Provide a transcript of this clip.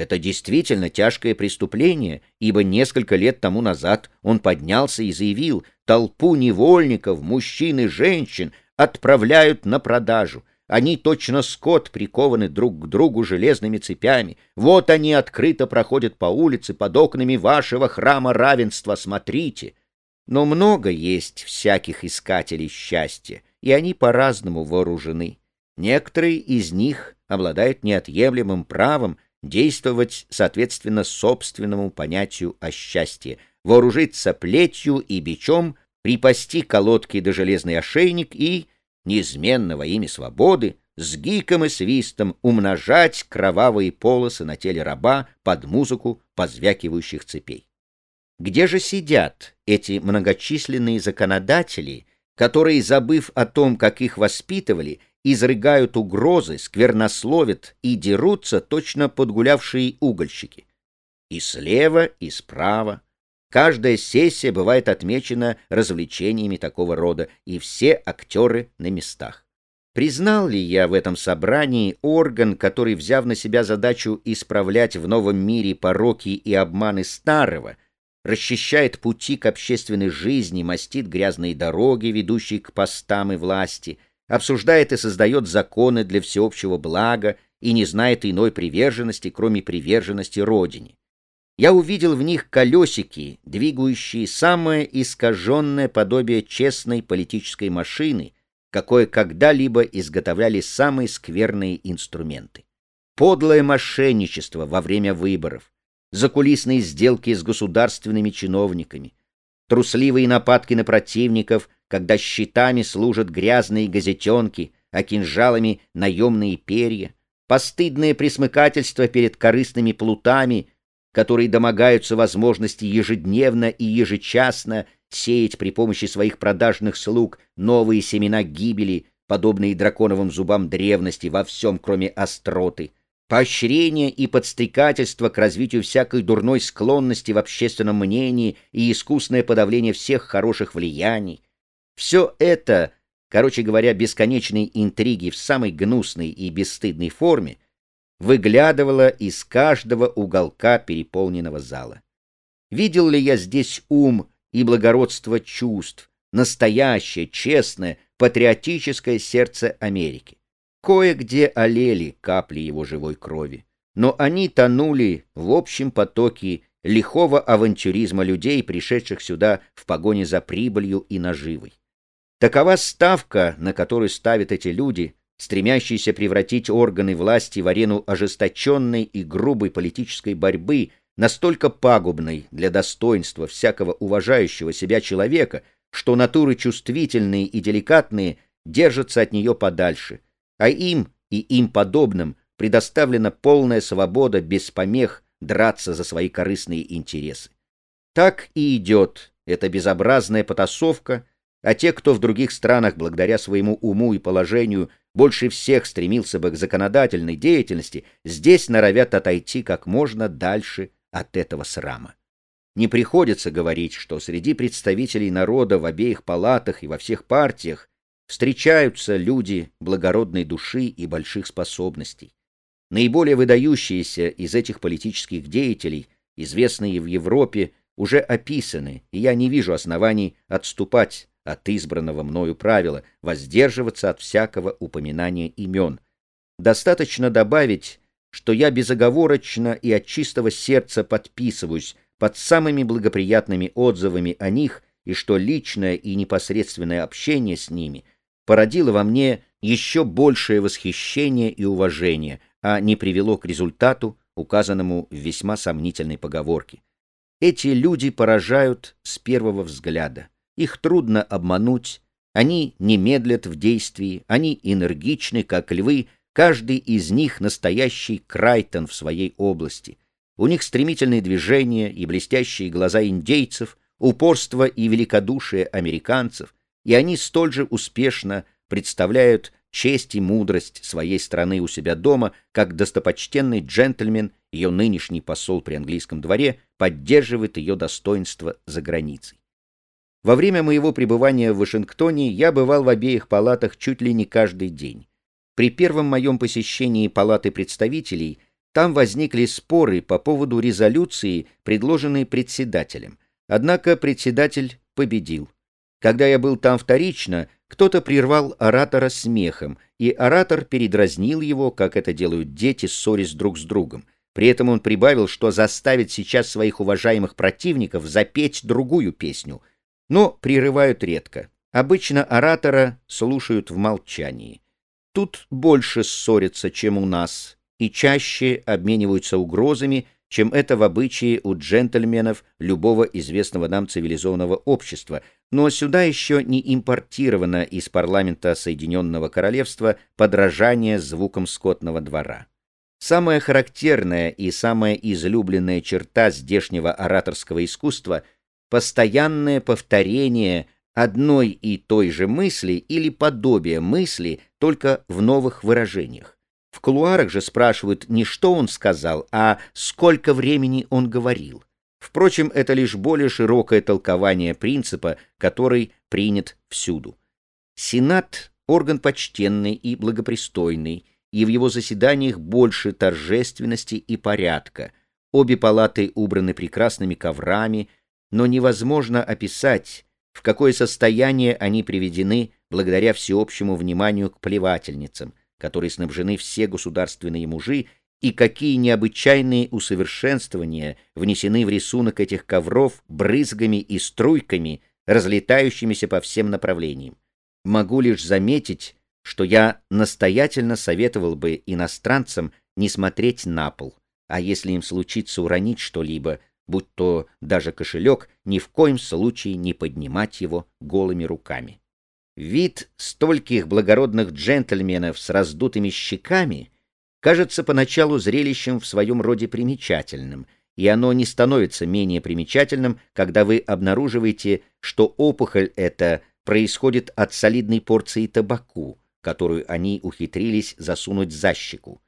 Это действительно тяжкое преступление, ибо несколько лет тому назад он поднялся и заявил, толпу невольников, мужчин и женщин отправляют на продажу. Они точно скот прикованы друг к другу железными цепями. Вот они открыто проходят по улице под окнами вашего храма равенства, смотрите. Но много есть всяких искателей счастья, и они по-разному вооружены. Некоторые из них обладают неотъемлемым правом действовать соответственно собственному понятию о счастье, вооружиться плетью и бичом, припасти колодки до железный ошейник и, неизменно во имя свободы, с гиком и свистом умножать кровавые полосы на теле раба под музыку позвякивающих цепей. Где же сидят эти многочисленные законодатели, которые, забыв о том, как их воспитывали, изрыгают угрозы, сквернословят и дерутся точно подгулявшие угольщики. И слева, и справа. Каждая сессия бывает отмечена развлечениями такого рода, и все актеры на местах. Признал ли я в этом собрании орган, который, взяв на себя задачу исправлять в новом мире пороки и обманы старого, расчищает пути к общественной жизни, мастит грязные дороги, ведущие к постам и власти — обсуждает и создает законы для всеобщего блага и не знает иной приверженности, кроме приверженности Родине. Я увидел в них колесики, двигающие самое искаженное подобие честной политической машины, какое когда-либо изготовляли самые скверные инструменты. Подлое мошенничество во время выборов, закулисные сделки с государственными чиновниками, трусливые нападки на противников — когда щитами служат грязные газетенки, а кинжалами — наемные перья, постыдное присмыкательство перед корыстными плутами, которые домогаются возможности ежедневно и ежечасно сеять при помощи своих продажных слуг новые семена гибели, подобные драконовым зубам древности во всем, кроме остроты, поощрение и подстрекательство к развитию всякой дурной склонности в общественном мнении и искусное подавление всех хороших влияний, все это, короче говоря, бесконечные интриги в самой гнусной и бесстыдной форме, выглядывало из каждого уголка переполненного зала. Видел ли я здесь ум и благородство чувств, настоящее, честное, патриотическое сердце Америки? Кое-где олели капли его живой крови, но они тонули в общем потоке лихого авантюризма людей, пришедших сюда в погоне за прибылью и наживой. Такова ставка, на которую ставят эти люди, стремящиеся превратить органы власти в арену ожесточенной и грубой политической борьбы, настолько пагубной для достоинства всякого уважающего себя человека, что натуры чувствительные и деликатные держатся от нее подальше, а им и им подобным предоставлена полная свобода без помех драться за свои корыстные интересы. Так и идет эта безобразная потасовка, а те, кто в других странах, благодаря своему уму и положению, больше всех стремился бы к законодательной деятельности, здесь норовят отойти как можно дальше от этого срама. Не приходится говорить, что среди представителей народа в обеих палатах и во всех партиях встречаются люди благородной души и больших способностей. Наиболее выдающиеся из этих политических деятелей, известные в Европе, уже описаны, и я не вижу оснований отступать от избранного мною правила воздерживаться от всякого упоминания имен. Достаточно добавить, что я безоговорочно и от чистого сердца подписываюсь под самыми благоприятными отзывами о них и что личное и непосредственное общение с ними породило во мне еще большее восхищение и уважение, а не привело к результату, указанному в весьма сомнительной поговорке. Эти люди поражают с первого взгляда. Их трудно обмануть, они не медлят в действии, они энергичны, как львы, каждый из них настоящий Крайтон в своей области. У них стремительные движения и блестящие глаза индейцев, упорство и великодушие американцев, и они столь же успешно представляют честь и мудрость своей страны у себя дома, как достопочтенный джентльмен, ее нынешний посол при английском дворе, поддерживает ее достоинство за границей. Во время моего пребывания в Вашингтоне я бывал в обеих палатах чуть ли не каждый день. При первом моем посещении палаты представителей Там возникли споры по поводу резолюции, предложенной председателем. Однако председатель победил. Когда я был там вторично, кто-то прервал оратора смехом, и оратор передразнил его, как это делают дети, ссорясь друг с другом. При этом он прибавил, что заставит сейчас своих уважаемых противников запеть другую песню. Но прерывают редко. Обычно оратора слушают в молчании. Тут больше ссорятся, чем у нас, и чаще обмениваются угрозами, чем это в обычае у джентльменов любого известного нам цивилизованного общества, но сюда еще не импортировано из парламента Соединенного Королевства подражание звукам скотного двора. Самая характерная и самая излюбленная черта здешнего ораторского искусства — постоянное повторение одной и той же мысли или подобие мысли, только в новых выражениях. В кулуарах же спрашивают не что он сказал, а сколько времени он говорил. Впрочем, это лишь более широкое толкование принципа, который принят всюду. Сенат — орган почтенный и благопристойный, и в его заседаниях больше торжественности и порядка. Обе палаты убраны прекрасными коврами, но невозможно описать, в какое состояние они приведены благодаря всеобщему вниманию к плевательницам, которые снабжены все государственные мужи, и какие необычайные усовершенствования внесены в рисунок этих ковров брызгами и струйками, разлетающимися по всем направлениям. Могу лишь заметить, что я настоятельно советовал бы иностранцам не смотреть на пол, а если им случится уронить что-либо, будь то даже кошелек, ни в коем случае не поднимать его голыми руками. Вид стольких благородных джентльменов с раздутыми щеками кажется поначалу зрелищем в своем роде примечательным, и оно не становится менее примечательным, когда вы обнаруживаете, что опухоль эта происходит от солидной порции табаку, которую они ухитрились засунуть за щеку.